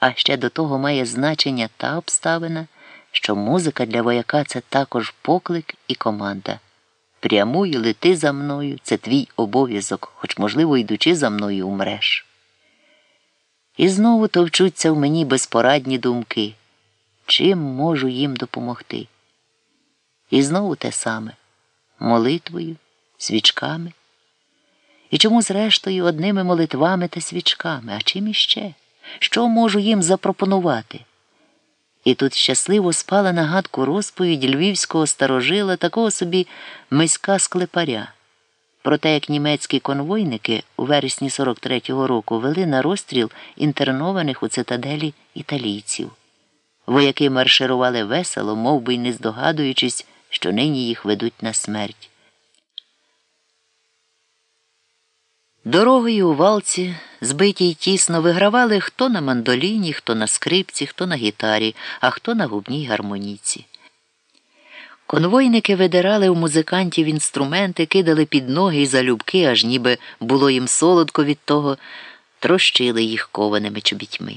А ще до того має значення та обставина, що музика для вояка це також поклик і команда. Прямуй, лети за мною, це твій обов'язок, хоч, можливо, йдучи за мною, умреш. І знову товчуться в мені безпорадні думки, чим можу їм допомогти. І знову те саме молитвою, свічками. І чому, зрештою, одними молитвами та свічками, а чим іще? Що можу їм запропонувати? І тут щасливо спала на гадку розповідь львівського старожила такого собі миська склепаря. Про те, як німецькі конвойники у вересні 43-го року вели на розстріл інтернованих у цитаделі італійців. Вояки марширували весело, мов би й не здогадуючись, що нині їх ведуть на смерть. Дорогою у валці, збиті й тісно, вигравали хто на мандоліні, хто на скрипці, хто на гітарі, а хто на губній гармоніці. Конвойники видирали у музикантів інструменти, кидали під ноги і залюбки, аж ніби було їм солодко від того, трощили їх кованими чобітьми.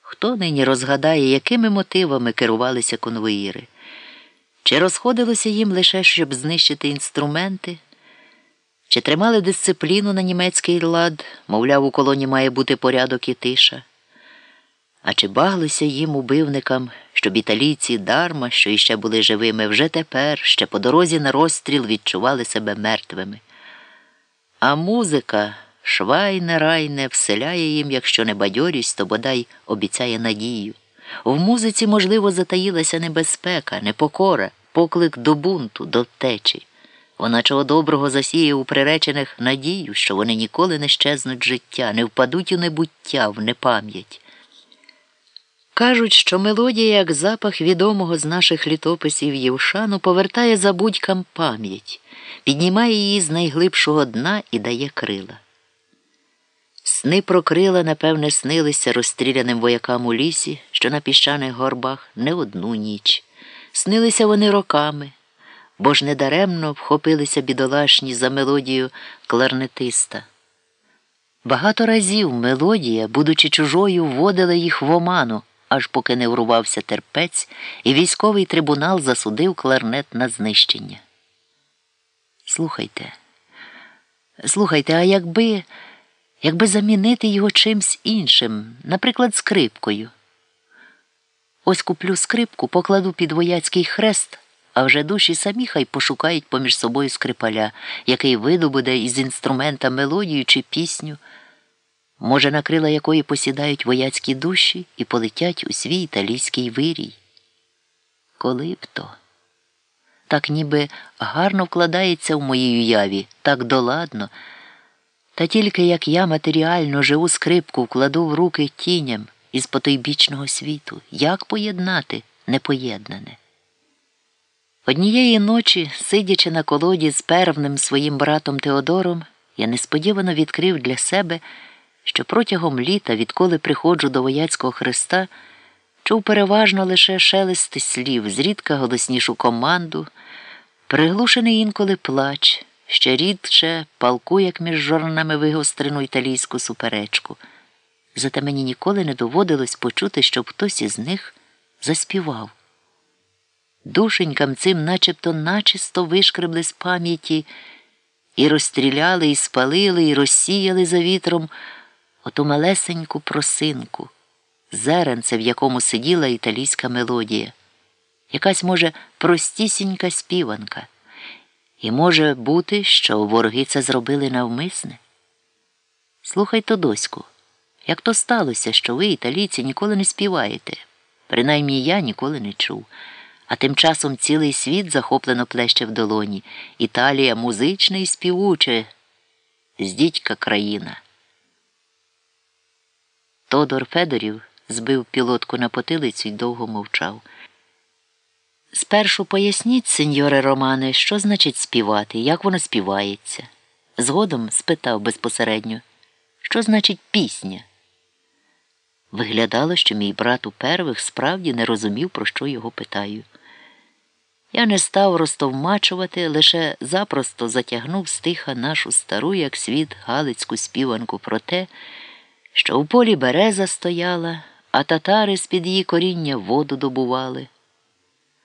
Хто нині розгадає, якими мотивами керувалися конвоїри? Чи розходилося їм лише, щоб знищити інструменти? Чи тримали дисципліну на німецький лад, мовляв, у колоні має бути порядок і тиша? А чи баглися їм убивникам, щоб італійці дарма, що іще були живими, вже тепер, ще по дорозі на розстріл відчували себе мертвими? А музика, швайне райне, вселяє їм, якщо не бадьорість, то бодай обіцяє надію. В музиці, можливо, затаїлася небезпека, непокора, поклик до бунту, до втечі. Вона чого доброго засіє у приречених надію, що вони ніколи не щезнуть життя, не впадуть у небуття, в непам'ять. Кажуть, що мелодія, як запах відомого з наших літописів Євшану, повертає забудькам пам'ять, піднімає її з найглибшого дна і дає крила. Сни про крила, напевне, снилися розстріляним воякам у лісі, що на піщаних горбах не одну ніч. Снилися вони роками бо ж недаремно вхопилися бідолашні за мелодію кларнетиста. Багато разів мелодія, будучи чужою, вводила їх в оману, аж поки не врувався терпець, і військовий трибунал засудив кларнет на знищення. Слухайте, слухайте, а якби, якби замінити його чимсь іншим, наприклад, скрипкою. Ось куплю скрипку, покладу під вояцький хрест а вже душі самі хай пошукають поміж собою скрипаля, який видобуде із інструмента мелодію чи пісню, може, на крила якої посідають вояцькі душі і полетять у свій італійський вирій. Коли б то? Так ніби гарно вкладається в моїй уяві, так доладно, та тільки як я матеріально живу скрипку вкладу в руки тіням із потойбічного світу, як поєднати непоєднане? Однієї ночі, сидячи на колоді з первним своїм братом Теодором, я несподівано відкрив для себе, що протягом літа, відколи приходжу до вояцького хреста, чув переважно лише шелести слів, зрідка голоснішу команду, приглушений інколи плач, ще рідше палку, як між жорнами вигострену італійську суперечку. Зате мені ніколи не доводилось почути, щоб хтось із них заспівав. Душенькам цим начебто начисто вишкребли з пам'яті і розстріляли, і спалили, і розсіяли за вітром оту малесеньку просинку, зеренце, в якому сиділа італійська мелодія, якась, може, простісінька співанка. І може бути, що вороги це зробили навмисне. Слухайте, доську, як то сталося, що ви, італійці, ніколи не співаєте, принаймні я ніколи не чув. А тим часом цілий світ захоплено плеще в долоні. Італія музична і співуча, здітька країна. Тодор Федорів збив пілотку на потилицю й довго мовчав. Спершу поясніть, сеньоре Романе, що значить співати, як воно співається. Згодом спитав безпосередньо, що значить пісня. Виглядало, що мій брат у первих справді не розумів, про що його питаю. Я не став розтовмачувати, лише запросто затягнув стиха нашу стару, як світ, галицьку співанку про те, що в полі береза стояла, а татари з-під її коріння воду добували.